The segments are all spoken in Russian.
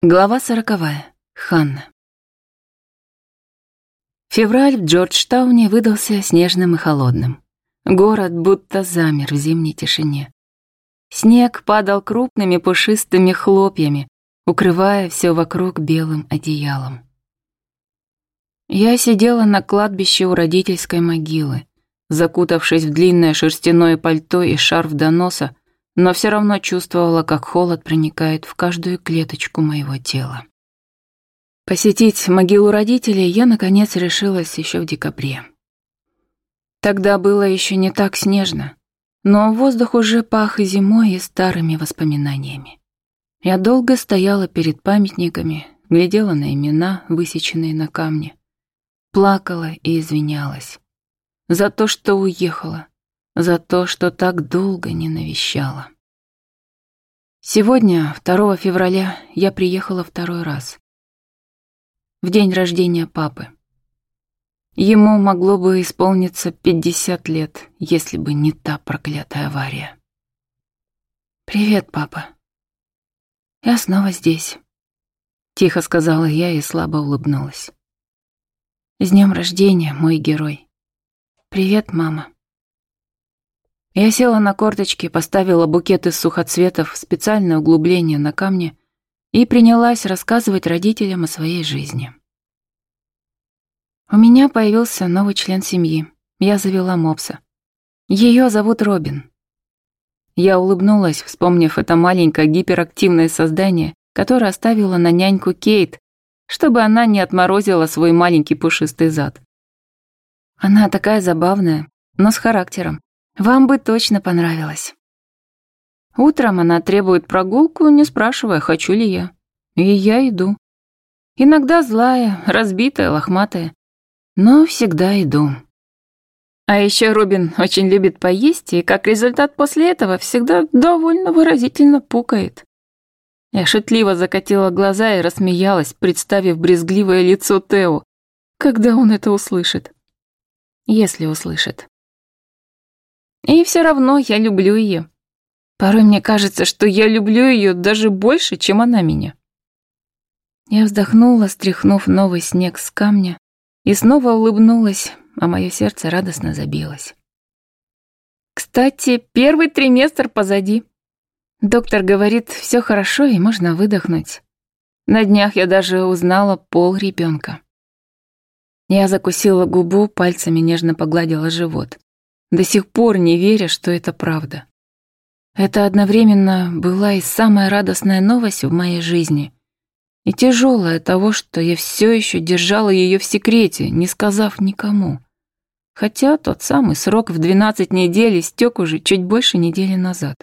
Глава сороковая. Ханна. Февраль в Джорджтауне выдался снежным и холодным. Город будто замер в зимней тишине. Снег падал крупными пушистыми хлопьями, укрывая все вокруг белым одеялом. Я сидела на кладбище у родительской могилы, закутавшись в длинное шерстяное пальто и шарф до носа, но все равно чувствовала, как холод проникает в каждую клеточку моего тела. Посетить могилу родителей я, наконец, решилась еще в декабре. Тогда было еще не так снежно, но воздух уже пах зимой, и старыми воспоминаниями. Я долго стояла перед памятниками, глядела на имена, высеченные на камне, плакала и извинялась за то, что уехала, за то, что так долго не навещала. Сегодня, 2 февраля, я приехала второй раз. В день рождения папы. Ему могло бы исполниться 50 лет, если бы не та проклятая авария. «Привет, папа. Я снова здесь», — тихо сказала я и слабо улыбнулась. «С днем рождения, мой герой. Привет, мама». Я села на корточки, поставила букет из сухоцветов в специальное углубление на камне и принялась рассказывать родителям о своей жизни. У меня появился новый член семьи. Я завела мопса. Ее зовут Робин. Я улыбнулась, вспомнив это маленькое гиперактивное создание, которое оставила на няньку Кейт, чтобы она не отморозила свой маленький пушистый зад. Она такая забавная, но с характером. Вам бы точно понравилось. Утром она требует прогулку, не спрашивая, хочу ли я. И я иду. Иногда злая, разбитая, лохматая. Но всегда иду. А еще Робин очень любит поесть, и как результат после этого всегда довольно выразительно пукает. Я шутливо закатила глаза и рассмеялась, представив брезгливое лицо Тео, когда он это услышит. Если услышит. И все равно я люблю ее. Порой мне кажется, что я люблю ее даже больше, чем она меня. Я вздохнула, стряхнув новый снег с камня, и снова улыбнулась, а мое сердце радостно забилось. Кстати, первый триместр позади. Доктор говорит, все хорошо и можно выдохнуть. На днях я даже узнала пол ребенка. Я закусила губу, пальцами нежно погладила живот до сих пор не веря, что это правда. Это одновременно была и самая радостная новость в моей жизни, и тяжелая того, что я все еще держала ее в секрете, не сказав никому. Хотя тот самый срок в 12 недель истек уже чуть больше недели назад.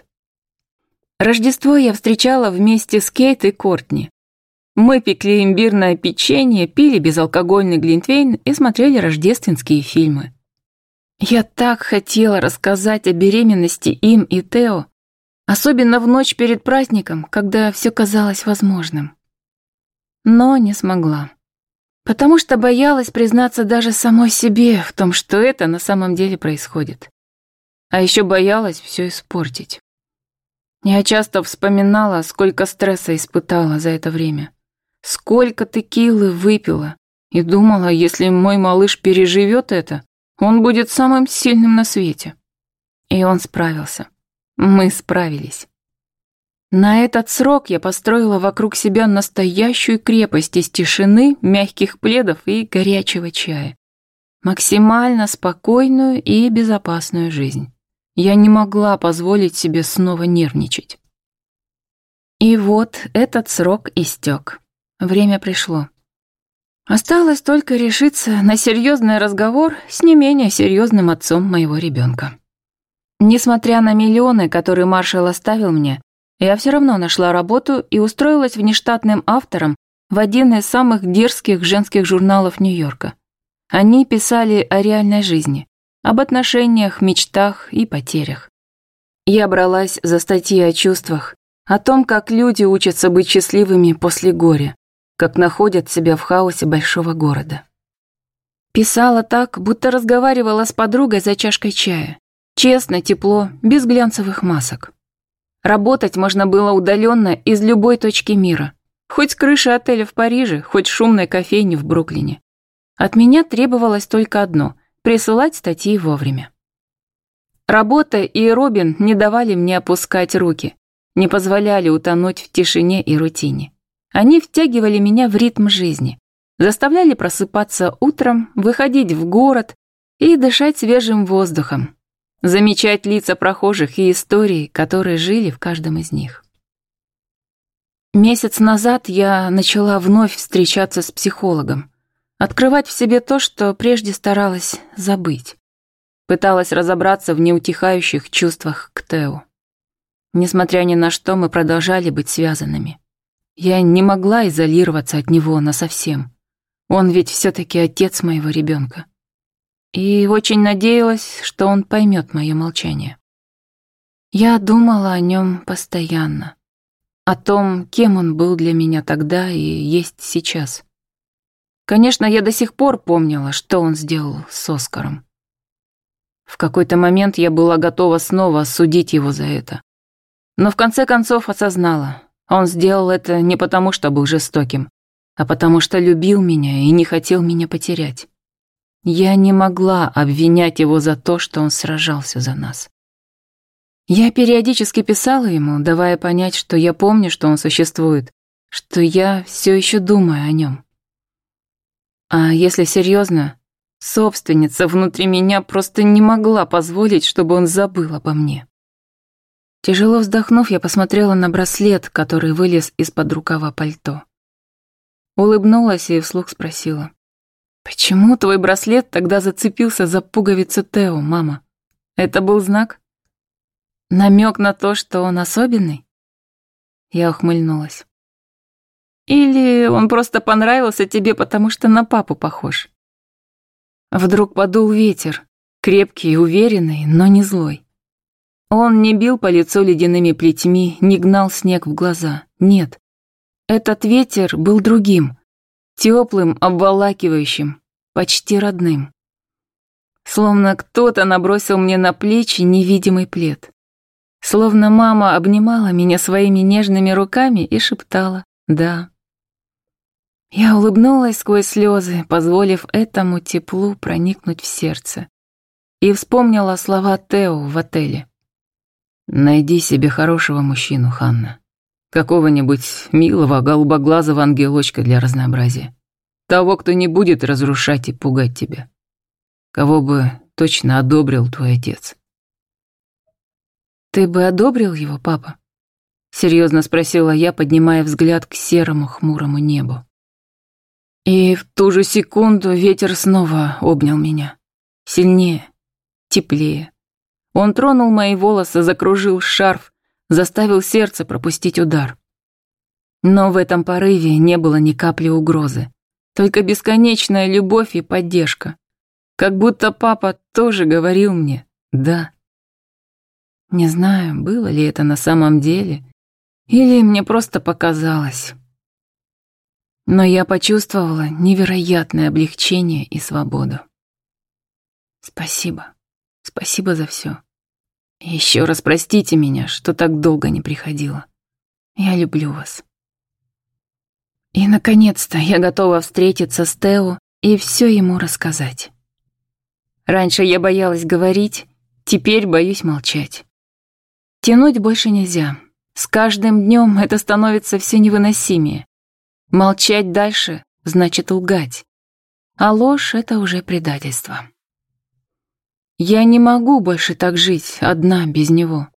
Рождество я встречала вместе с Кейт и Кортни. Мы пекли имбирное печенье, пили безалкогольный глинтвейн и смотрели рождественские фильмы. Я так хотела рассказать о беременности им и Тео, особенно в ночь перед праздником, когда все казалось возможным. Но не смогла. Потому что боялась признаться даже самой себе в том, что это на самом деле происходит. А еще боялась все испортить. Я часто вспоминала, сколько стресса испытала за это время. Сколько текилы выпила. И думала, если мой малыш переживет это, он будет самым сильным на свете. И он справился. Мы справились. На этот срок я построила вокруг себя настоящую крепость из тишины, мягких пледов и горячего чая. Максимально спокойную и безопасную жизнь. Я не могла позволить себе снова нервничать. И вот этот срок истек. Время пришло. Осталось только решиться на серьезный разговор с не менее серьезным отцом моего ребенка. Несмотря на миллионы, которые маршал оставил мне, я все равно нашла работу и устроилась внештатным автором в один из самых дерзких женских журналов Нью-Йорка. Они писали о реальной жизни, об отношениях, мечтах и потерях. Я бралась за статьи о чувствах, о том, как люди учатся быть счастливыми после горя, как находят себя в хаосе большого города. Писала так, будто разговаривала с подругой за чашкой чая. Честно, тепло, без глянцевых масок. Работать можно было удаленно из любой точки мира. Хоть с крыши отеля в Париже, хоть шумной кофейни в Бруклине. От меня требовалось только одно – присылать статьи вовремя. Работа и Робин не давали мне опускать руки, не позволяли утонуть в тишине и рутине. Они втягивали меня в ритм жизни, заставляли просыпаться утром, выходить в город и дышать свежим воздухом, замечать лица прохожих и истории, которые жили в каждом из них. Месяц назад я начала вновь встречаться с психологом, открывать в себе то, что прежде старалась забыть. Пыталась разобраться в неутихающих чувствах к Тео. Несмотря ни на что, мы продолжали быть связанными. Я не могла изолироваться от него насовсем. Он ведь все-таки отец моего ребенка. И очень надеялась, что он поймет мое молчание. Я думала о нем постоянно. О том, кем он был для меня тогда и есть сейчас. Конечно, я до сих пор помнила, что он сделал с Оскаром. В какой-то момент я была готова снова осудить его за это. Но в конце концов осознала, он сделал это не потому, что был жестоким, а потому что любил меня и не хотел меня потерять. Я не могла обвинять его за то, что он сражался за нас. Я периодически писала ему, давая понять, что я помню, что он существует, что я все еще думаю о нем. А если серьезно, собственница внутри меня просто не могла позволить, чтобы он забыл обо мне. Тяжело вздохнув, я посмотрела на браслет, который вылез из-под рукава пальто. Улыбнулась и вслух спросила. «Почему твой браслет тогда зацепился за пуговицу Тео, мама? Это был знак? Намек на то, что он особенный?» Я ухмыльнулась. «Или он просто понравился тебе, потому что на папу похож?» Вдруг подул ветер, крепкий и уверенный, но не злой. Он не бил по лицу ледяными плетьми, не гнал снег в глаза. Нет. Этот ветер был другим, теплым, обволакивающим, почти родным. Словно кто-то набросил мне на плечи невидимый плед. Словно мама обнимала меня своими нежными руками и шептала «да». Я улыбнулась сквозь слезы, позволив этому теплу проникнуть в сердце. И вспомнила слова Тео в отеле. Найди себе хорошего мужчину, Ханна. Какого-нибудь милого, голубоглазого ангелочка для разнообразия. Того, кто не будет разрушать и пугать тебя. Кого бы точно одобрил твой отец. «Ты бы одобрил его, папа?» Серьезно спросила я, поднимая взгляд к серому хмурому небу. И в ту же секунду ветер снова обнял меня. Сильнее, теплее. Он тронул мои волосы, закружил шарф, заставил сердце пропустить удар. Но в этом порыве не было ни капли угрозы, только бесконечная любовь и поддержка. Как будто папа тоже говорил мне «да». Не знаю, было ли это на самом деле, или мне просто показалось. Но я почувствовала невероятное облегчение и свободу. Спасибо. Спасибо за все. Еще раз простите меня, что так долго не приходила. Я люблю вас. И, наконец-то, я готова встретиться с Тео и все ему рассказать. Раньше я боялась говорить, теперь боюсь молчать. Тянуть больше нельзя. С каждым днем это становится все невыносимее. Молчать дальше значит лгать. А ложь — это уже предательство. Я не могу больше так жить, одна, без него.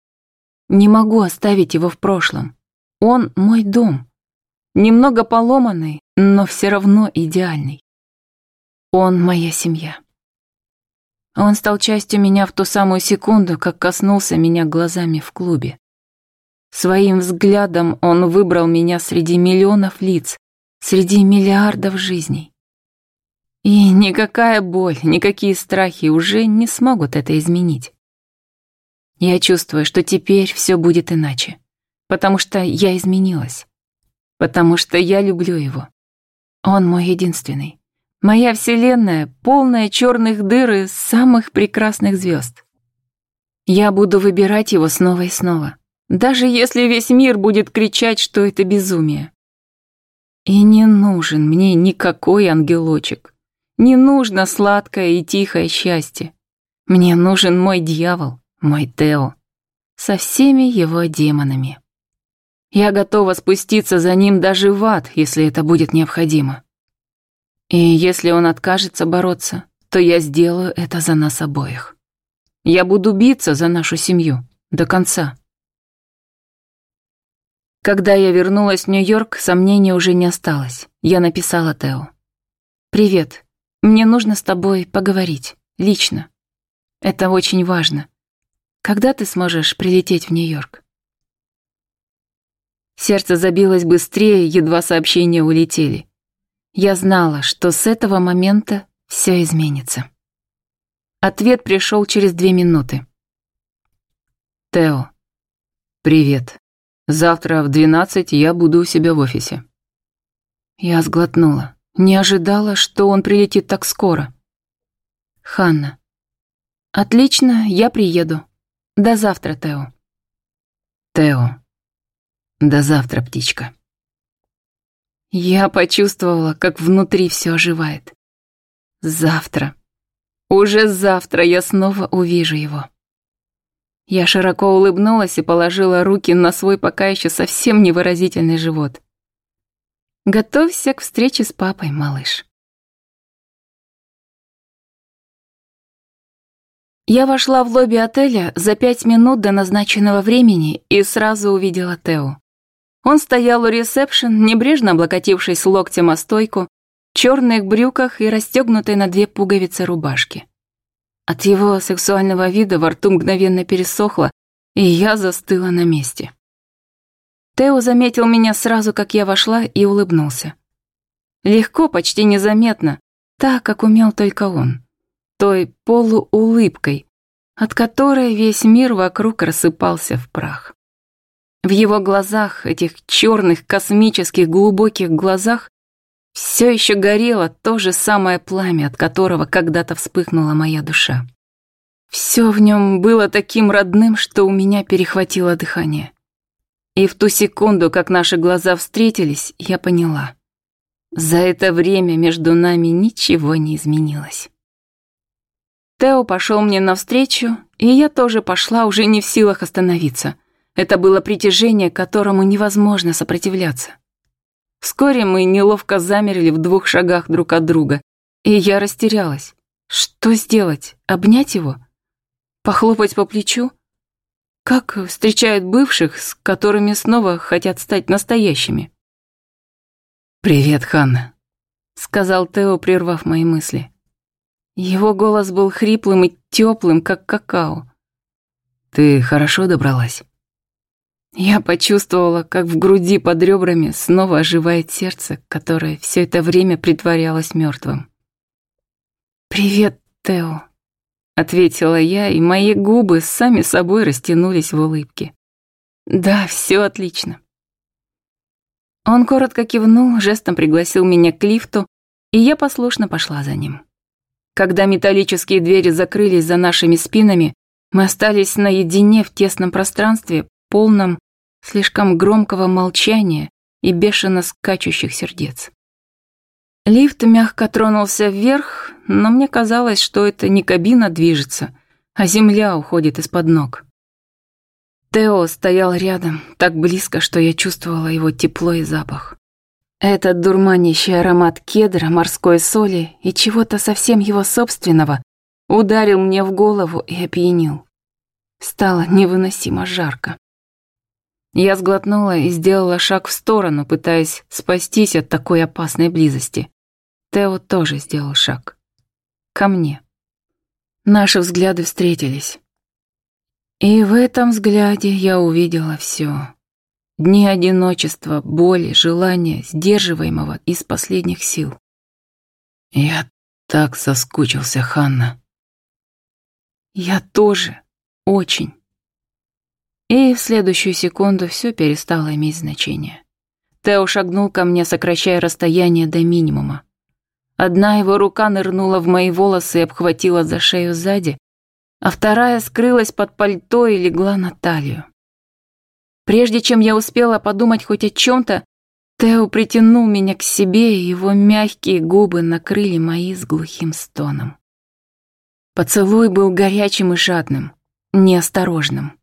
Не могу оставить его в прошлом. Он мой дом. Немного поломанный, но все равно идеальный. Он моя семья. Он стал частью меня в ту самую секунду, как коснулся меня глазами в клубе. Своим взглядом он выбрал меня среди миллионов лиц, среди миллиардов жизней. И никакая боль, никакие страхи уже не смогут это изменить. Я чувствую, что теперь все будет иначе, потому что я изменилась, потому что я люблю его. Он мой единственный. Моя вселенная, полная черных дыр и самых прекрасных звезд. Я буду выбирать его снова и снова, даже если весь мир будет кричать, что это безумие. И не нужен мне никакой ангелочек. Не нужно сладкое и тихое счастье. Мне нужен мой дьявол, мой Тео, со всеми его демонами. Я готова спуститься за ним даже в ад, если это будет необходимо. И если он откажется бороться, то я сделаю это за нас обоих. Я буду биться за нашу семью до конца. Когда я вернулась в Нью-Йорк, сомнений уже не осталось. Я написала Тео. «Привет. Мне нужно с тобой поговорить. Лично. Это очень важно. Когда ты сможешь прилететь в Нью-Йорк?» Сердце забилось быстрее, едва сообщения улетели. Я знала, что с этого момента все изменится. Ответ пришел через две минуты. Тео, привет. Завтра в двенадцать я буду у себя в офисе. Я сглотнула. Не ожидала, что он прилетит так скоро. Ханна. Отлично, я приеду. До завтра, Тео. Тео. До завтра, птичка. Я почувствовала, как внутри все оживает. Завтра. Уже завтра я снова увижу его. Я широко улыбнулась и положила руки на свой пока еще совсем невыразительный живот. Готовься к встрече с папой, малыш. Я вошла в лобби отеля за пять минут до назначенного времени и сразу увидела Тео. Он стоял у ресепшн, небрежно облокотившись локтем о стойку, в черных брюках и расстегнутой на две пуговицы рубашки. От его сексуального вида во рту мгновенно пересохло, и я застыла на месте. Тео заметил меня сразу, как я вошла, и улыбнулся. Легко, почти незаметно, так, как умел только он. Той полуулыбкой, от которой весь мир вокруг рассыпался в прах. В его глазах, этих черных, космических, глубоких глазах, все еще горело то же самое пламя, от которого когда-то вспыхнула моя душа. Все в нем было таким родным, что у меня перехватило дыхание. И в ту секунду, как наши глаза встретились, я поняла. За это время между нами ничего не изменилось. Тео пошел мне навстречу, и я тоже пошла, уже не в силах остановиться. Это было притяжение, которому невозможно сопротивляться. Вскоре мы неловко замерли в двух шагах друг от друга, и я растерялась. Что сделать? Обнять его? Похлопать по плечу? Как встречают бывших, с которыми снова хотят стать настоящими? «Привет, Ханна», — сказал Тео, прервав мои мысли. Его голос был хриплым и теплым, как какао. «Ты хорошо добралась?» Я почувствовала, как в груди под ребрами снова оживает сердце, которое все это время притворялось мертвым. «Привет, Тео», — ответила я, и мои губы сами собой растянулись в улыбке. «Да, все отлично». Он коротко кивнул, жестом пригласил меня к лифту, и я послушно пошла за ним. Когда металлические двери закрылись за нашими спинами, мы остались наедине в тесном пространстве, полном слишком громкого молчания и бешено скачущих сердец. Лифт мягко тронулся вверх, но мне казалось, что это не кабина движется, а земля уходит из-под ног. Тео стоял рядом, так близко, что я чувствовала его тепло и запах. Этот дурманящий аромат кедра, морской соли и чего-то совсем его собственного ударил мне в голову и опьянил. Стало невыносимо жарко. Я сглотнула и сделала шаг в сторону, пытаясь спастись от такой опасной близости. Тео тоже сделал шаг. Ко мне. Наши взгляды встретились. И в этом взгляде я увидела все. Дни одиночества, боли, желания, сдерживаемого из последних сил. Я так соскучился, Ханна. Я тоже. Очень. И в следующую секунду все перестало иметь значение. Тео шагнул ко мне, сокращая расстояние до минимума. Одна его рука нырнула в мои волосы и обхватила за шею сзади, а вторая скрылась под пальто и легла на талию. Прежде чем я успела подумать хоть о чем-то, Тео притянул меня к себе, и его мягкие губы накрыли мои с глухим стоном. Поцелуй был горячим и жадным, неосторожным.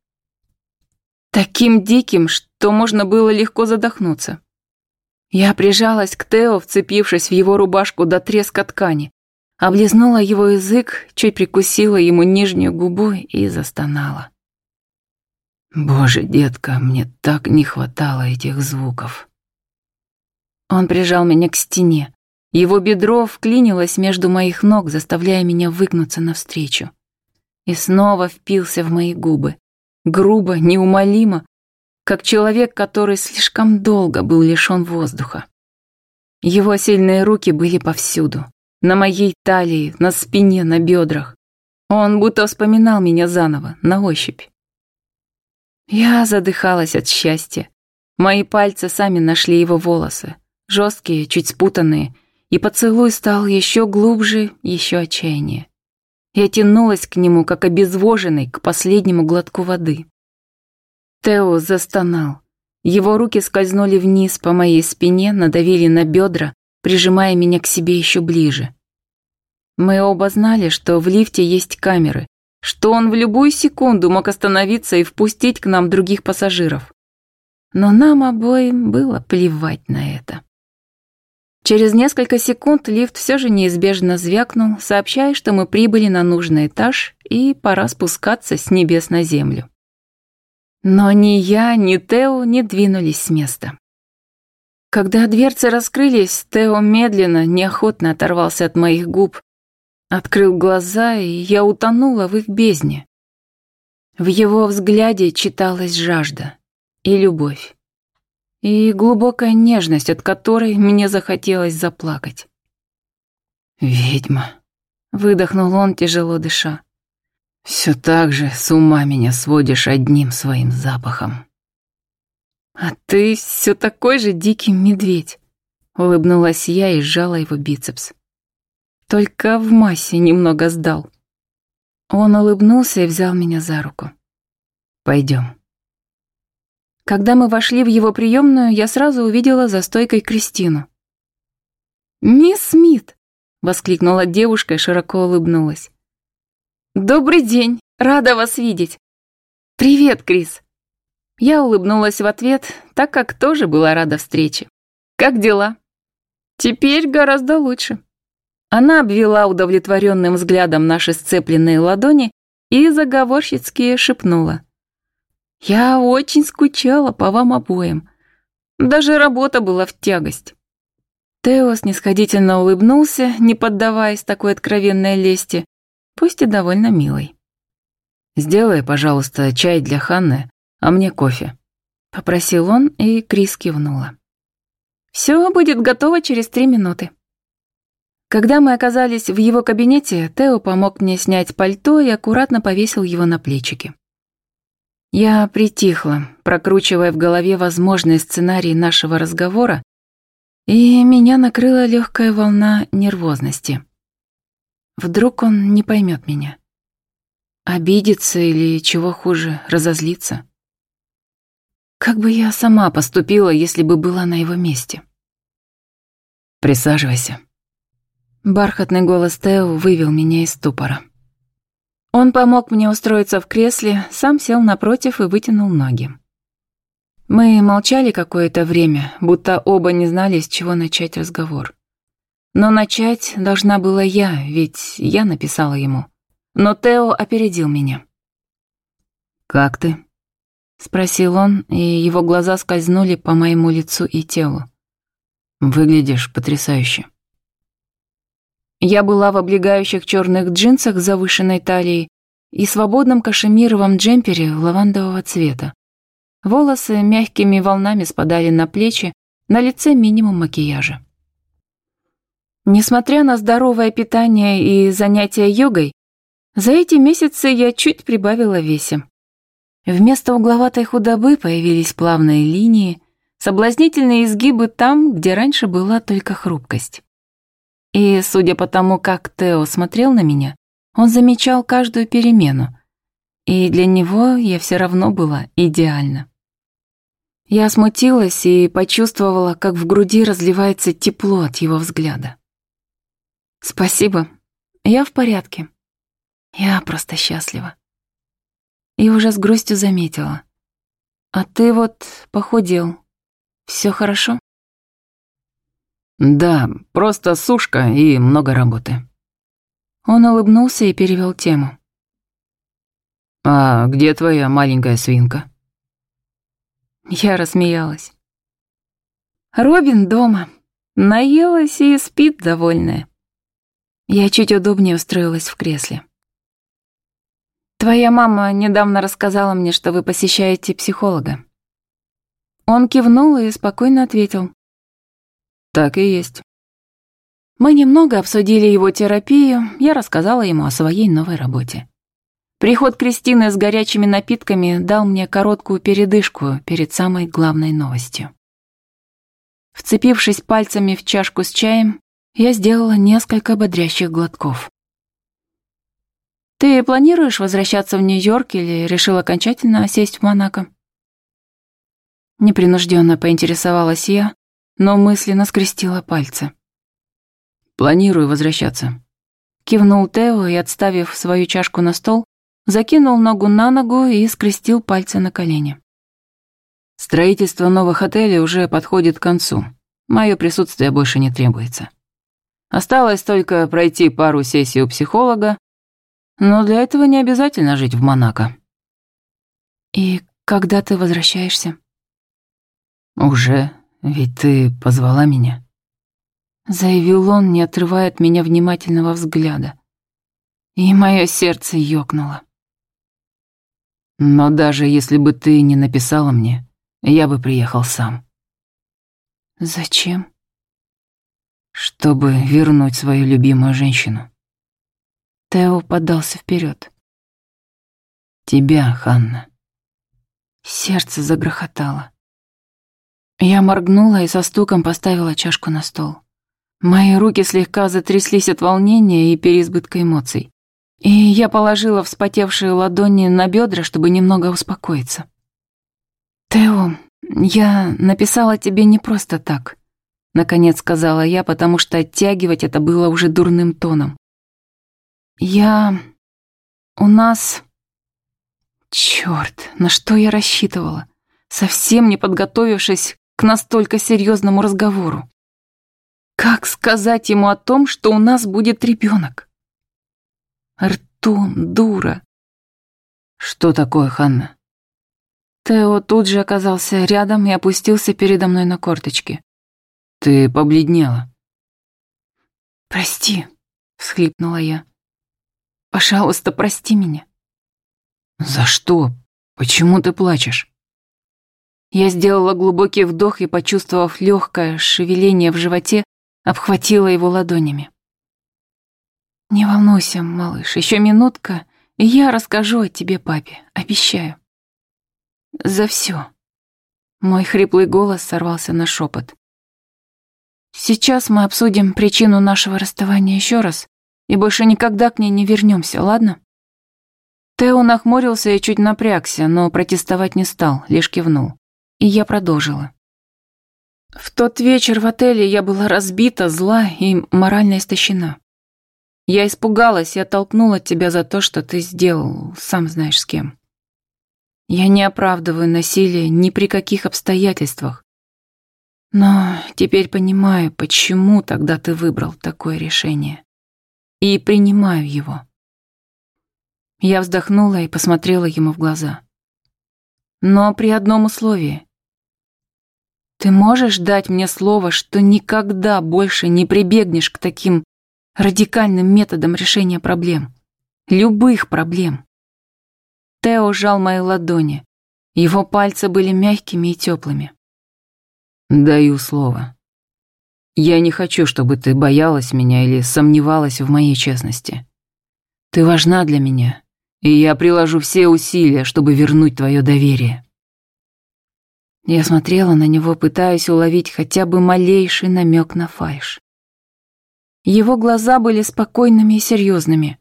Таким диким, что можно было легко задохнуться. Я прижалась к Тео, вцепившись в его рубашку до треска ткани, облизнула его язык, чуть прикусила ему нижнюю губу и застонала. «Боже, детка, мне так не хватало этих звуков». Он прижал меня к стене. Его бедро вклинилось между моих ног, заставляя меня выгнуться навстречу. И снова впился в мои губы. Грубо, неумолимо, как человек, который слишком долго был лишён воздуха. Его сильные руки были повсюду. На моей талии, на спине, на бедрах. Он будто вспоминал меня заново, на ощупь. Я задыхалась от счастья. Мои пальцы сами нашли его волосы жесткие, чуть спутанные, и поцелуй стал еще глубже, еще отчаяннее. Я тянулась к нему, как обезвоженный, к последнему глотку воды. Тео застонал. Его руки скользнули вниз по моей спине, надавили на бедра, прижимая меня к себе еще ближе. Мы оба знали, что в лифте есть камеры, что он в любую секунду мог остановиться и впустить к нам других пассажиров. Но нам обоим было плевать на это. Через несколько секунд лифт все же неизбежно звякнул, сообщая, что мы прибыли на нужный этаж и пора спускаться с небес на землю. Но ни я, ни Тео не двинулись с места. Когда дверцы раскрылись, Тео медленно, неохотно оторвался от моих губ, открыл глаза, и я утонула в их бездне. В его взгляде читалась жажда и любовь и глубокая нежность, от которой мне захотелось заплакать. «Ведьма», — выдохнул он, тяжело дыша. «Все так же с ума меня сводишь одним своим запахом». «А ты все такой же дикий медведь», — улыбнулась я и сжала его бицепс. «Только в массе немного сдал». Он улыбнулся и взял меня за руку. «Пойдем». Когда мы вошли в его приемную, я сразу увидела за стойкой Кристину. «Мисс Смит!» — воскликнула девушка и широко улыбнулась. «Добрый день! Рада вас видеть!» «Привет, Крис!» Я улыбнулась в ответ, так как тоже была рада встрече. «Как дела?» «Теперь гораздо лучше». Она обвела удовлетворенным взглядом наши сцепленные ладони и заговорщицки шепнула. Я очень скучала по вам обоим. Даже работа была в тягость. Тео снисходительно улыбнулся, не поддаваясь такой откровенной лести, пусть и довольно милой. «Сделай, пожалуйста, чай для Ханны, а мне кофе», — попросил он, и Крис кивнула. «Все будет готово через три минуты». Когда мы оказались в его кабинете, Тео помог мне снять пальто и аккуратно повесил его на плечики. Я притихла, прокручивая в голове возможные сценарии нашего разговора, и меня накрыла легкая волна нервозности. Вдруг он не поймет меня. Обидится или, чего хуже, разозлится. Как бы я сама поступила, если бы была на его месте? «Присаживайся». Бархатный голос Тео вывел меня из ступора. Он помог мне устроиться в кресле, сам сел напротив и вытянул ноги. Мы молчали какое-то время, будто оба не знали, с чего начать разговор. Но начать должна была я, ведь я написала ему. Но Тео опередил меня. «Как ты?» — спросил он, и его глаза скользнули по моему лицу и телу. «Выглядишь потрясающе». Я была в облегающих черных джинсах с завышенной талией и свободном кашемировом джемпере лавандового цвета. Волосы мягкими волнами спадали на плечи, на лице минимум макияжа. Несмотря на здоровое питание и занятия йогой, за эти месяцы я чуть прибавила весе. Вместо угловатой худобы появились плавные линии, соблазнительные изгибы там, где раньше была только хрупкость. И, судя по тому, как Тео смотрел на меня, он замечал каждую перемену. И для него я все равно была идеальна. Я смутилась и почувствовала, как в груди разливается тепло от его взгляда. «Спасибо. Я в порядке. Я просто счастлива». И уже с грустью заметила. «А ты вот похудел. Все хорошо?» «Да, просто сушка и много работы». Он улыбнулся и перевел тему. «А где твоя маленькая свинка?» Я рассмеялась. Робин дома. Наелась и спит довольная. Я чуть удобнее устроилась в кресле. Твоя мама недавно рассказала мне, что вы посещаете психолога. Он кивнул и спокойно ответил. Так и есть. Мы немного обсудили его терапию, я рассказала ему о своей новой работе. Приход Кристины с горячими напитками дал мне короткую передышку перед самой главной новостью. Вцепившись пальцами в чашку с чаем, я сделала несколько бодрящих глотков. «Ты планируешь возвращаться в Нью-Йорк или решил окончательно осесть в Монако?» Непринужденно поинтересовалась я, но мысленно скрестила пальцы. «Планирую возвращаться», — кивнул Тео и, отставив свою чашку на стол, закинул ногу на ногу и скрестил пальцы на колени. Строительство новых отелей уже подходит к концу. Мое присутствие больше не требуется. Осталось только пройти пару сессий у психолога, но для этого не обязательно жить в Монако. И когда ты возвращаешься? Уже, ведь ты позвала меня. Заявил он, не отрывая от меня внимательного взгляда. И мое сердце ёкнуло. Но даже если бы ты не написала мне, я бы приехал сам. Зачем? Чтобы вернуть свою любимую женщину. Тео подался вперед. Тебя, Ханна. Сердце загрохотало. Я моргнула и со стуком поставила чашку на стол. Мои руки слегка затряслись от волнения и переизбытка эмоций и я положила вспотевшие ладони на бедра, чтобы немного успокоиться. «Тео, я написала тебе не просто так», — наконец сказала я, потому что оттягивать это было уже дурным тоном. «Я... у нас...» Черт, на что я рассчитывала, совсем не подготовившись к настолько серьезному разговору. Как сказать ему о том, что у нас будет ребенок? Артем, дура. Что такое, Ханна? Тео тут же оказался рядом и опустился передо мной на корточки. Ты побледнела. Прости, всхлипнула я. Пожалуйста, прости меня. За что? Почему ты плачешь? Я сделала глубокий вдох и, почувствовав легкое шевеление в животе, обхватила его ладонями. «Не волнуйся, малыш, еще минутка, и я расскажу о тебе папе, обещаю». «За все. Мой хриплый голос сорвался на шепот. «Сейчас мы обсудим причину нашего расставания еще раз, и больше никогда к ней не вернемся, ладно?» Тео нахмурился и чуть напрягся, но протестовать не стал, лишь кивнул. И я продолжила. В тот вечер в отеле я была разбита, зла и морально истощена. Я испугалась и оттолкнула тебя за то, что ты сделал, сам знаешь с кем. Я не оправдываю насилие ни при каких обстоятельствах. Но теперь понимаю, почему тогда ты выбрал такое решение. И принимаю его. Я вздохнула и посмотрела ему в глаза. Но при одном условии. Ты можешь дать мне слово, что никогда больше не прибегнешь к таким радикальным методом решения проблем. Любых проблем. Тео сжал мои ладони. Его пальцы были мягкими и теплыми. «Даю слово. Я не хочу, чтобы ты боялась меня или сомневалась в моей честности. Ты важна для меня, и я приложу все усилия, чтобы вернуть твое доверие». Я смотрела на него, пытаясь уловить хотя бы малейший намек на фальшь. Его глаза были спокойными и серьезными,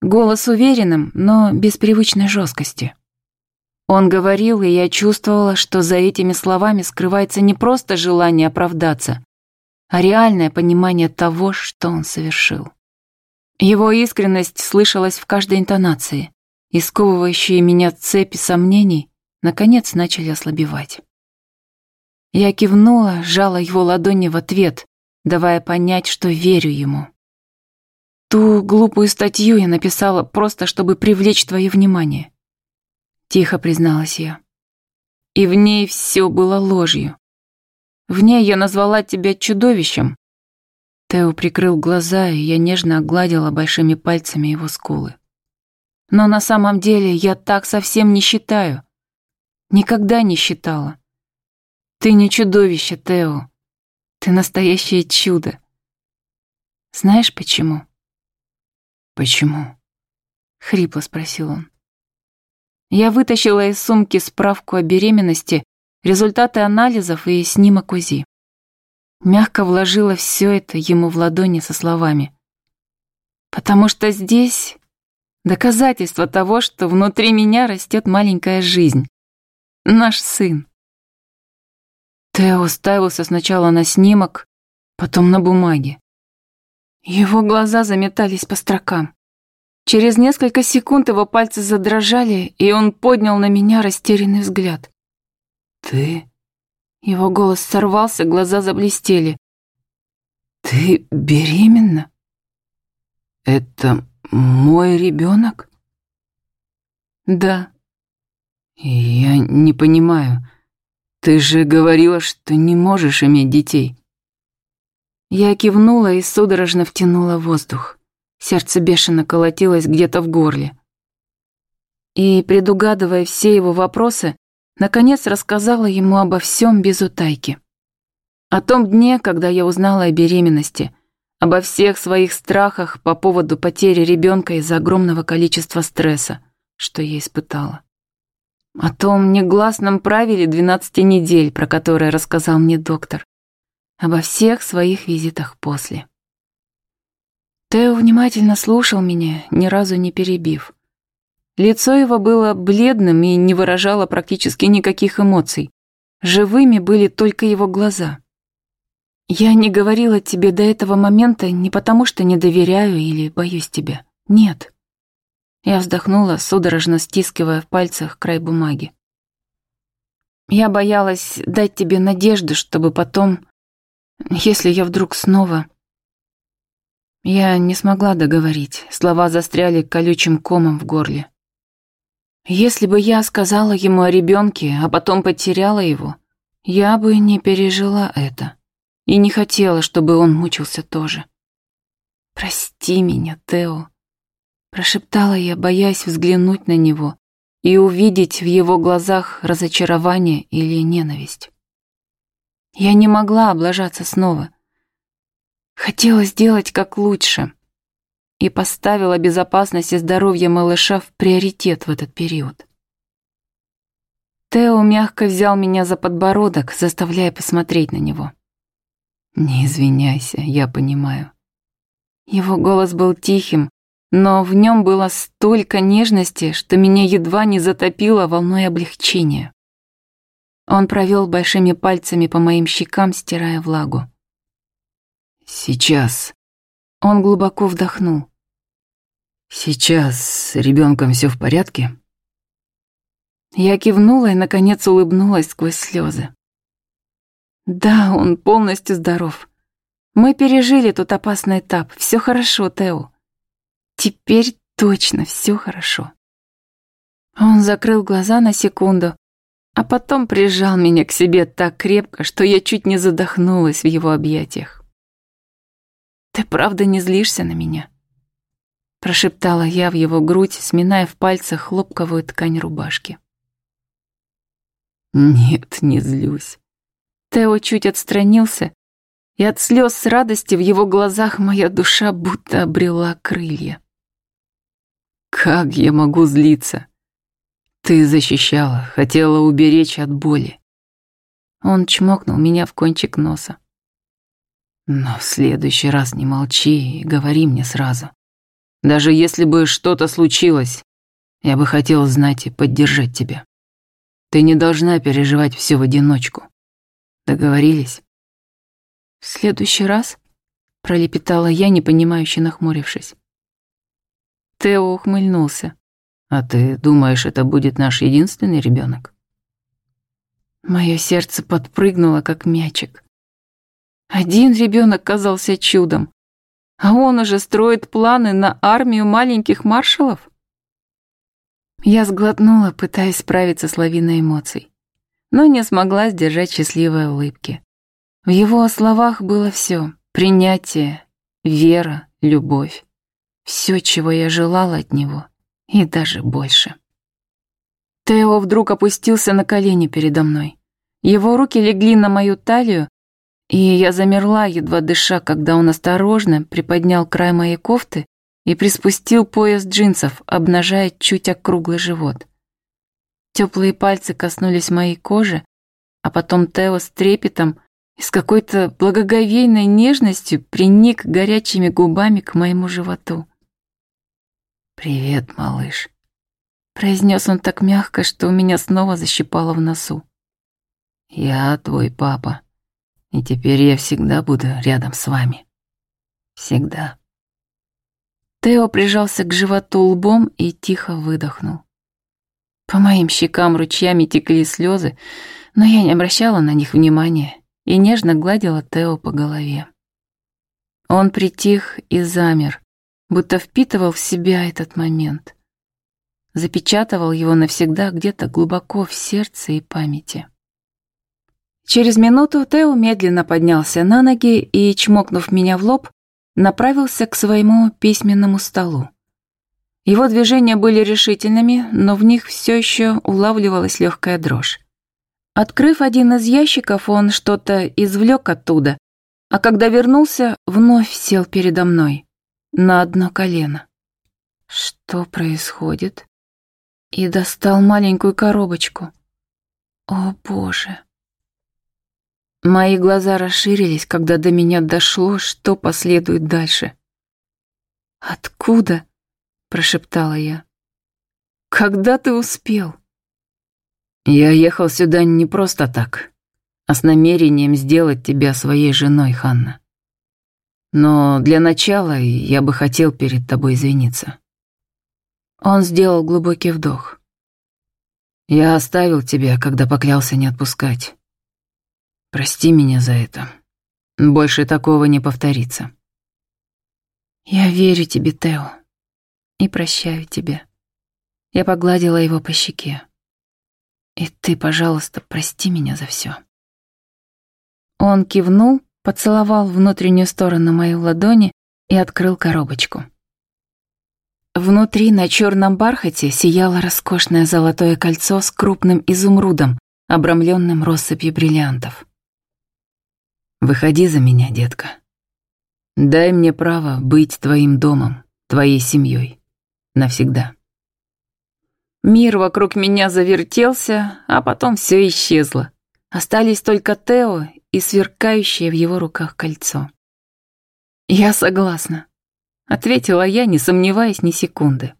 голос уверенным, но без привычной жесткости. Он говорил, и я чувствовала, что за этими словами скрывается не просто желание оправдаться, а реальное понимание того, что он совершил. Его искренность слышалась в каждой интонации, и сковывающие меня цепи сомнений наконец начали ослабевать. Я кивнула, сжала его ладони в ответ, давая понять, что верю ему. Ту глупую статью я написала просто, чтобы привлечь твое внимание. Тихо призналась я. И в ней все было ложью. В ней я назвала тебя чудовищем. Тео прикрыл глаза, и я нежно огладила большими пальцами его скулы. Но на самом деле я так совсем не считаю. Никогда не считала. Ты не чудовище, Тео. Ты настоящее чудо. Знаешь почему? Почему? Хрипло спросил он. Я вытащила из сумки справку о беременности, результаты анализов и снимок УЗИ. Мягко вложила все это ему в ладони со словами. «Потому что здесь доказательство того, что внутри меня растет маленькая жизнь. Наш сын». Тео уставился сначала на снимок, потом на бумаге. Его глаза заметались по строкам. Через несколько секунд его пальцы задрожали, и он поднял на меня растерянный взгляд. «Ты...» Его голос сорвался, глаза заблестели. «Ты беременна? Это мой ребенок?» «Да». «Я не понимаю. Ты же говорила, что не можешь иметь детей». Я кивнула и судорожно втянула воздух. Сердце бешено колотилось где-то в горле. И, предугадывая все его вопросы, наконец рассказала ему обо всем без утайки. О том дне, когда я узнала о беременности, обо всех своих страхах по поводу потери ребенка из-за огромного количества стресса, что я испытала. О том негласном правиле 12 недель, про которое рассказал мне доктор. Обо всех своих визитах после. Тео внимательно слушал меня, ни разу не перебив. Лицо его было бледным и не выражало практически никаких эмоций. Живыми были только его глаза. «Я не говорила тебе до этого момента не потому, что не доверяю или боюсь тебя. Нет». Я вздохнула, судорожно стискивая в пальцах край бумаги. Я боялась дать тебе надежду, чтобы потом, если я вдруг снова... Я не смогла договорить, слова застряли колючим комом в горле. Если бы я сказала ему о ребенке, а потом потеряла его, я бы не пережила это. И не хотела, чтобы он мучился тоже. «Прости меня, Тео», — прошептала я, боясь взглянуть на него и увидеть в его глазах разочарование или ненависть. Я не могла облажаться снова. Хотела сделать как лучше и поставила безопасность и здоровье малыша в приоритет в этот период. Тео мягко взял меня за подбородок, заставляя посмотреть на него. «Не извиняйся, я понимаю». Его голос был тихим, но в нем было столько нежности, что меня едва не затопило волной облегчения. Он провел большими пальцами по моим щекам, стирая влагу. «Сейчас». Он глубоко вдохнул. «Сейчас с ребенком все в порядке?» Я кивнула и, наконец, улыбнулась сквозь слезы. Да, он полностью здоров. Мы пережили тот опасный этап. Все хорошо, Тео. Теперь точно все хорошо. Он закрыл глаза на секунду, а потом прижал меня к себе так крепко, что я чуть не задохнулась в его объятиях. «Ты правда не злишься на меня?» прошептала я в его грудь, сминая в пальцах хлопковую ткань рубашки. «Нет, не злюсь». Тео чуть отстранился, и от слез с радости в его глазах моя душа будто обрела крылья. «Как я могу злиться? Ты защищала, хотела уберечь от боли». Он чмокнул меня в кончик носа. «Но в следующий раз не молчи и говори мне сразу. Даже если бы что-то случилось, я бы хотел знать и поддержать тебя. Ты не должна переживать все в одиночку. Договорились? В следующий раз, пролепетала я, непонимающе нахмурившись. Тео ухмыльнулся. А ты думаешь, это будет наш единственный ребенок? Мое сердце подпрыгнуло, как мячик. Один ребенок казался чудом, а он уже строит планы на армию маленьких маршалов? Я сглотнула, пытаясь справиться с лавиной эмоций, но не смогла сдержать счастливой улыбки. В его словах было все — принятие, вера, любовь. Все, чего я желала от него, и даже больше. Тео вдруг опустился на колени передо мной. Его руки легли на мою талию, и я замерла, едва дыша, когда он осторожно приподнял край моей кофты и приспустил пояс джинсов, обнажая чуть округлый живот. Теплые пальцы коснулись моей кожи, а потом Тео с трепетом и с какой-то благоговейной нежностью приник горячими губами к моему животу. «Привет, малыш», — произнес он так мягко, что у меня снова защипало в носу. «Я твой папа, и теперь я всегда буду рядом с вами. Всегда». Тео прижался к животу лбом и тихо выдохнул. По моим щекам ручьями текли слезы, но я не обращала на них внимания и нежно гладила Тео по голове. Он притих и замер, будто впитывал в себя этот момент. Запечатывал его навсегда где-то глубоко в сердце и памяти. Через минуту Тео медленно поднялся на ноги и, чмокнув меня в лоб, направился к своему письменному столу. Его движения были решительными, но в них все еще улавливалась легкая дрожь. Открыв один из ящиков, он что-то извлек оттуда, а когда вернулся, вновь сел передо мной, на одно колено. Что происходит? И достал маленькую коробочку. О, Боже! Мои глаза расширились, когда до меня дошло, что последует дальше. «Откуда?» — прошептала я. «Когда ты успел?» «Я ехал сюда не просто так, а с намерением сделать тебя своей женой, Ханна. Но для начала я бы хотел перед тобой извиниться». Он сделал глубокий вдох. «Я оставил тебя, когда поклялся не отпускать. Прости меня за это. Больше такого не повторится. Я верю тебе, Тео, и прощаю тебя. Я погладила его по щеке. И ты, пожалуйста, прости меня за все. Он кивнул, поцеловал внутреннюю сторону моей ладони и открыл коробочку. Внутри на черном бархате сияло роскошное золотое кольцо с крупным изумрудом, обрамленным россыпью бриллиантов. Выходи за меня, детка. Дай мне право быть твоим домом, твоей семьей. Навсегда. Мир вокруг меня завертелся, а потом все исчезло. Остались только Тео и сверкающее в его руках кольцо. «Я согласна», — ответила я, не сомневаясь ни секунды.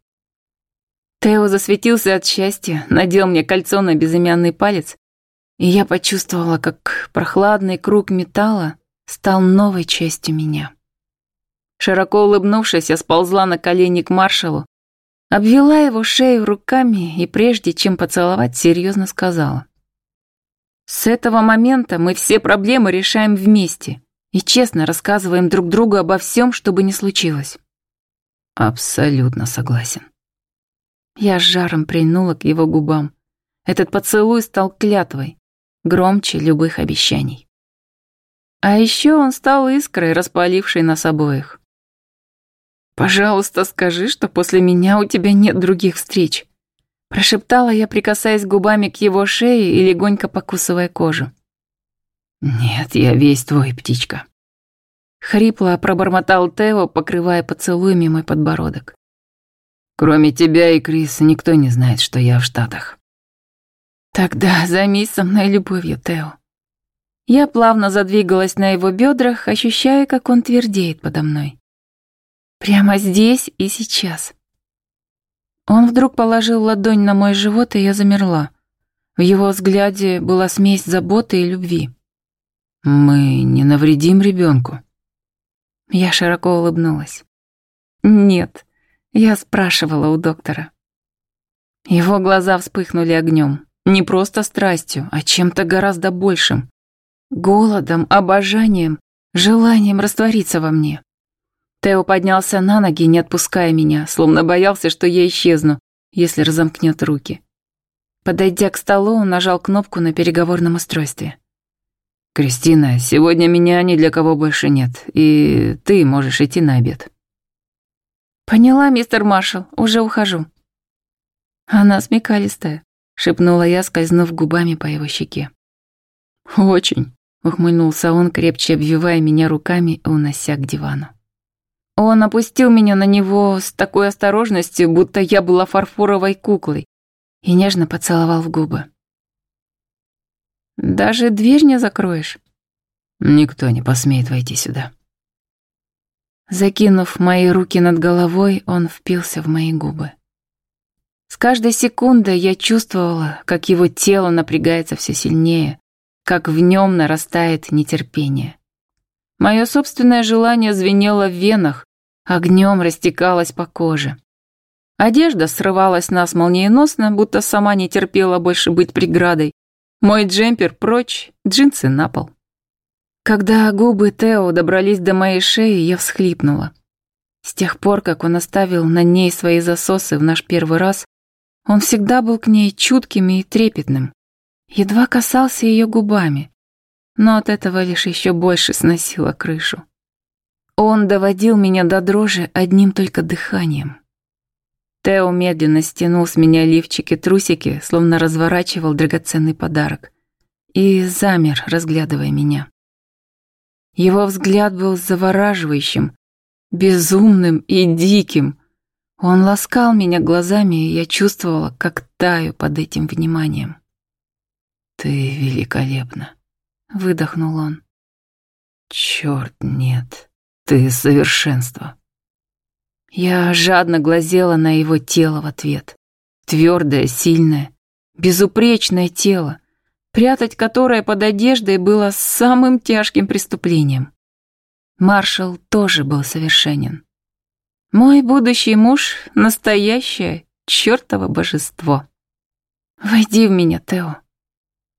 Тео засветился от счастья, надел мне кольцо на безымянный палец и я почувствовала, как прохладный круг металла стал новой частью меня. Широко улыбнувшись, я сползла на колени к маршалу, обвела его шею руками и прежде чем поцеловать, серьезно сказала. «С этого момента мы все проблемы решаем вместе и честно рассказываем друг другу обо всем, что бы ни случилось». «Абсолютно согласен». Я с жаром прильнула к его губам. Этот поцелуй стал клятвой, громче любых обещаний. А еще он стал искрой, распалившей нас обоих. «Пожалуйста, скажи, что после меня у тебя нет других встреч», прошептала я, прикасаясь губами к его шее и легонько покусывая кожу. «Нет, я весь твой, птичка», Хрипло пробормотал Тео, покрывая поцелуями мой подбородок. «Кроме тебя и Крис, никто не знает, что я в Штатах». Тогда займись со мной любовью, Тео. Я плавно задвигалась на его бедрах, ощущая, как он твердеет подо мной. Прямо здесь и сейчас. Он вдруг положил ладонь на мой живот, и я замерла. В его взгляде была смесь заботы и любви. «Мы не навредим ребенку. Я широко улыбнулась. «Нет, я спрашивала у доктора». Его глаза вспыхнули огнем. Не просто страстью, а чем-то гораздо большим. Голодом, обожанием, желанием раствориться во мне. Тео поднялся на ноги, не отпуская меня, словно боялся, что я исчезну, если разомкнет руки. Подойдя к столу, он нажал кнопку на переговорном устройстве. «Кристина, сегодня меня ни для кого больше нет, и ты можешь идти на обед». «Поняла, мистер Маршалл, уже ухожу». Она смекалистая, шепнула я, скользнув губами по его щеке. «Очень», — ухмыльнулся он, крепче обвивая меня руками и унося к дивану. Он опустил меня на него с такой осторожностью, будто я была фарфоровой куклой, и нежно поцеловал в губы. «Даже дверь не закроешь?» «Никто не посмеет войти сюда». Закинув мои руки над головой, он впился в мои губы. С каждой секундой я чувствовала, как его тело напрягается все сильнее, как в нем нарастает нетерпение. Мое собственное желание звенело в венах, огнем растекалось по коже. Одежда срывалась нас молниеносно, будто сама не терпела больше быть преградой. Мой джемпер прочь, джинсы на пол. Когда губы Тео добрались до моей шеи, я всхлипнула. С тех пор, как он оставил на ней свои засосы в наш первый раз, он всегда был к ней чутким и трепетным. Едва касался ее губами, но от этого лишь еще больше сносило крышу. Он доводил меня до дрожи одним только дыханием. Тео медленно стянул с меня лифчики-трусики, словно разворачивал драгоценный подарок, и замер, разглядывая меня. Его взгляд был завораживающим, безумным и диким, он ласкал меня глазами, и я чувствовала, как таю под этим вниманием. «Ты великолепна», — выдохнул он. «Черт, нет, ты совершенство». Я жадно глазела на его тело в ответ. Твердое, сильное, безупречное тело, прятать которое под одеждой было самым тяжким преступлением. Маршал тоже был совершенен. Мой будущий муж — настоящее чертово божество. Войди в меня, Тео.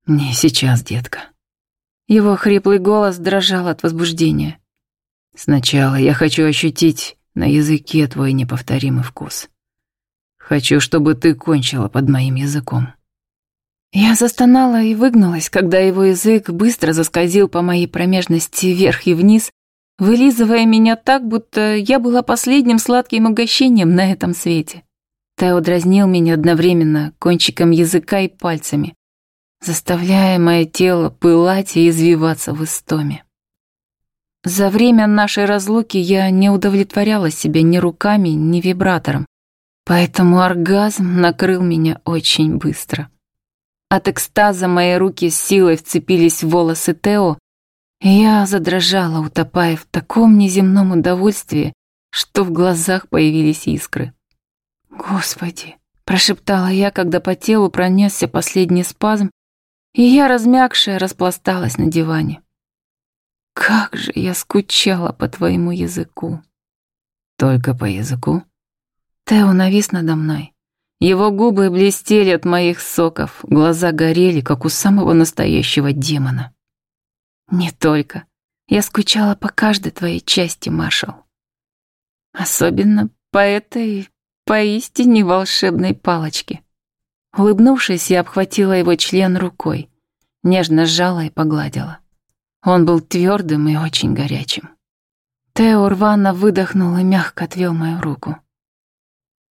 Не сейчас, детка. Его хриплый голос дрожал от возбуждения. Сначала я хочу ощутить на языке твой неповторимый вкус. Хочу, чтобы ты кончила под моим языком. Я застонала и выгнулась, когда его язык быстро заскользил по моей промежности вверх и вниз, вылизывая меня так, будто я была последним сладким угощением на этом свете. Тео дразнил меня одновременно кончиком языка и пальцами, заставляя мое тело пылать и извиваться в истоме. За время нашей разлуки я не удовлетворяла себя ни руками, ни вибратором, поэтому оргазм накрыл меня очень быстро. От экстаза мои руки с силой вцепились в волосы Тео, я задрожала, утопая в таком неземном удовольствии, что в глазах появились искры. «Господи!» – прошептала я, когда по телу пронесся последний спазм, и я, размягшая, распласталась на диване. «Как же я скучала по твоему языку!» «Только по языку?» Тео навис надо мной. Его губы блестели от моих соков, глаза горели, как у самого настоящего демона. Не только. Я скучала по каждой твоей части, маршал. Особенно по этой поистине волшебной палочке. Улыбнувшись, я обхватила его член рукой, нежно сжала и погладила. Он был твердым и очень горячим. Тео рвано выдохнул и мягко отвел мою руку.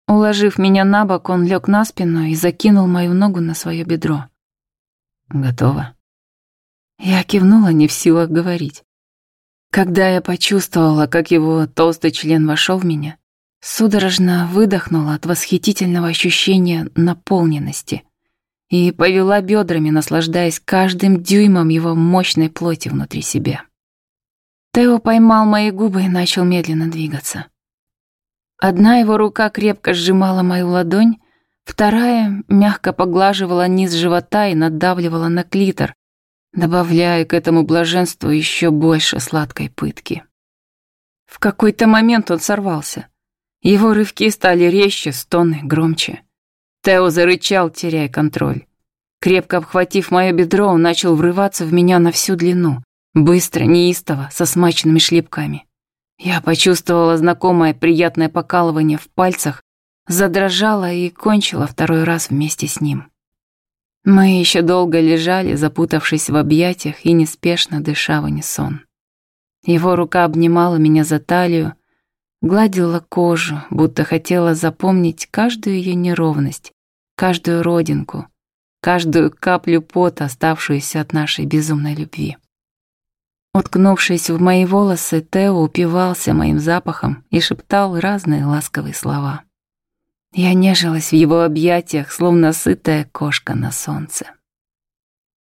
Уложив меня на бок, он лег на спину и закинул мою ногу на свое бедро. «Готово?» Я кивнула, не в силах говорить. Когда я почувствовала, как его толстый член вошел в меня, судорожно выдохнула от восхитительного ощущения наполненности и повела бедрами, наслаждаясь каждым дюймом его мощной плоти внутри себя. Тео поймал мои губы и начал медленно двигаться. Одна его рука крепко сжимала мою ладонь, Вторая мягко поглаживала низ живота и надавливала на клитор, добавляя к этому блаженству еще больше сладкой пытки. В какой-то момент он сорвался. Его рывки стали резче, стоны громче. Тео зарычал, теряя контроль. Крепко обхватив мое бедро, он начал врываться в меня на всю длину, быстро, неистово, со смачными шлепками. Я почувствовала знакомое приятное покалывание в пальцах, задрожала и кончила второй раз вместе с ним. Мы еще долго лежали, запутавшись в объятиях и неспешно дыша в унисон. Его рука обнимала меня за талию, гладила кожу, будто хотела запомнить каждую ее неровность, каждую родинку, каждую каплю пота, оставшуюся от нашей безумной любви. Уткнувшись в мои волосы, Тео упивался моим запахом и шептал разные ласковые слова. Я нежилась в его объятиях, словно сытая кошка на солнце.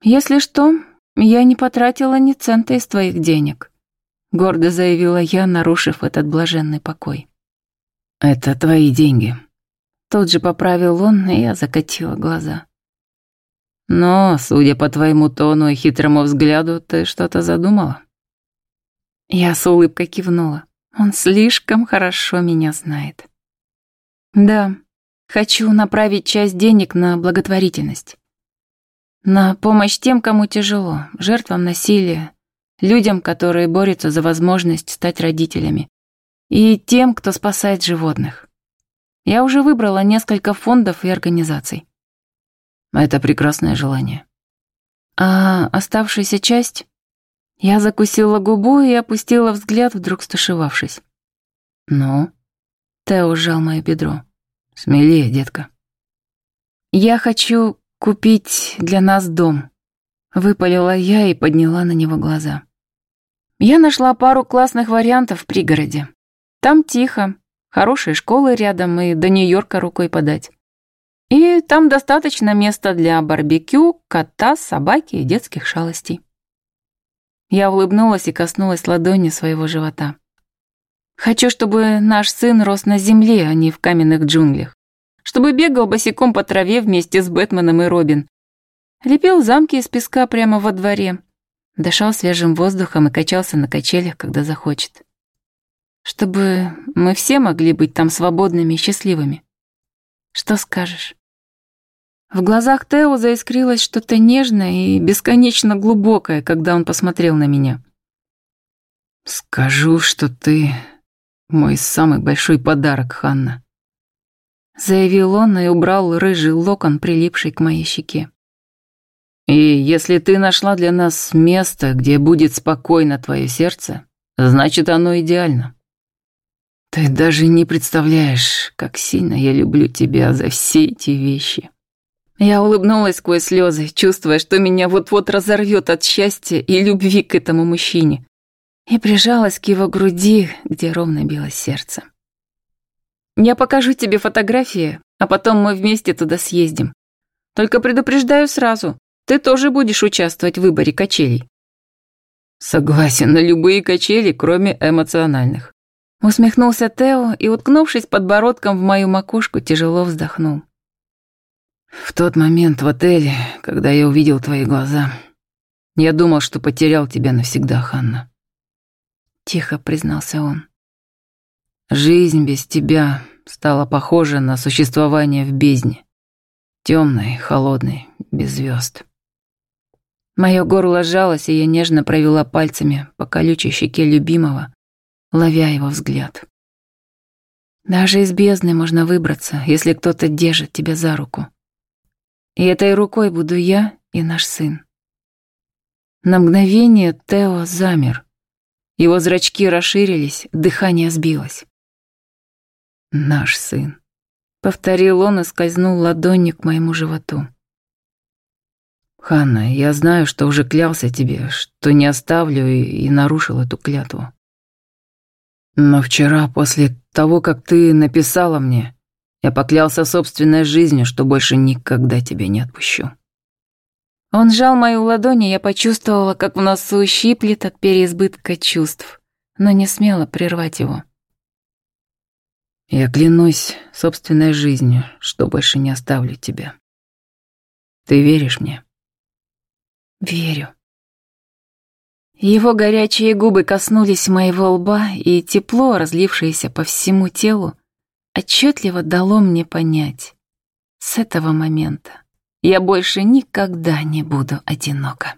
«Если что, я не потратила ни цента из твоих денег», — гордо заявила я, нарушив этот блаженный покой. «Это твои деньги», — тут же поправил он, и я закатила глаза. «Но, судя по твоему тону и хитрому взгляду, ты что-то задумала?» Я с улыбкой кивнула. Он слишком хорошо меня знает. Да, хочу направить часть денег на благотворительность. На помощь тем, кому тяжело, жертвам насилия, людям, которые борются за возможность стать родителями, и тем, кто спасает животных. Я уже выбрала несколько фондов и организаций. Это прекрасное желание. А оставшаяся часть... Я закусила губу и опустила взгляд, вдруг стушевавшись. «Ну?» Тео сжал мое бедро. Смелее, детка. Я хочу купить для нас дом. Выпалила я и подняла на него глаза. Я нашла пару классных вариантов в пригороде. Там тихо, хорошие школы рядом и до Нью-Йорка рукой подать. И там достаточно места для барбекю, кота, собаки и детских шалостей. Я улыбнулась и коснулась ладони своего живота. Хочу, чтобы наш сын рос на земле, а не в каменных джунглях. Чтобы бегал босиком по траве вместе с Бэтменом и Робин. Лепил замки из песка прямо во дворе. Дышал свежим воздухом и качался на качелях, когда захочет. Чтобы мы все могли быть там свободными и счастливыми. Что скажешь? В глазах Тео заискрилось что-то нежное и бесконечно глубокое, когда он посмотрел на меня. «Скажу, что ты мой самый большой подарок, Ханна. Заявил он и убрал рыжий локон, прилипший к моей щеке. И если ты нашла для нас место, где будет спокойно твое сердце, значит, оно идеально. Ты даже не представляешь, как сильно я люблю тебя за все эти вещи. Я улыбнулась сквозь слезы, чувствуя, что меня вот-вот разорвет от счастья и любви к этому мужчине и прижалась к его груди, где ровно билось сердце. «Я покажу тебе фотографии, а потом мы вместе туда съездим. Только предупреждаю сразу, ты тоже будешь участвовать в выборе качелей». «Согласен на любые качели, кроме эмоциональных». Усмехнулся Тео и, уткнувшись подбородком в мою макушку, тяжело вздохнул. «В тот момент в отеле, когда я увидел твои глаза, я думал, что потерял тебя навсегда, Ханна тихо признался он. Жизнь без тебя стала похожа на существование в бездне. Темной, холодной, без звезд. Мое горло сжалось, и я нежно провела пальцами по колючей щеке любимого, ловя его взгляд. Даже из бездны можно выбраться, если кто-то держит тебя за руку. И этой рукой буду я и наш сын. На мгновение Тео замер, его зрачки расширились, дыхание сбилось. «Наш сын», — повторил он и скользнул ладонью к моему животу. «Ханна, я знаю, что уже клялся тебе, что не оставлю и, и нарушил эту клятву. Но вчера, после того, как ты написала мне, я поклялся собственной жизнью, что больше никогда тебя не отпущу». Он сжал мою ладонь, и я почувствовала, как в носу щиплет от переизбытка чувств, но не смела прервать его. Я клянусь собственной жизнью, что больше не оставлю тебя. Ты веришь мне? Верю. Его горячие губы коснулись моего лба, и тепло, разлившееся по всему телу, отчетливо дало мне понять. С этого момента я больше никогда не буду одинока.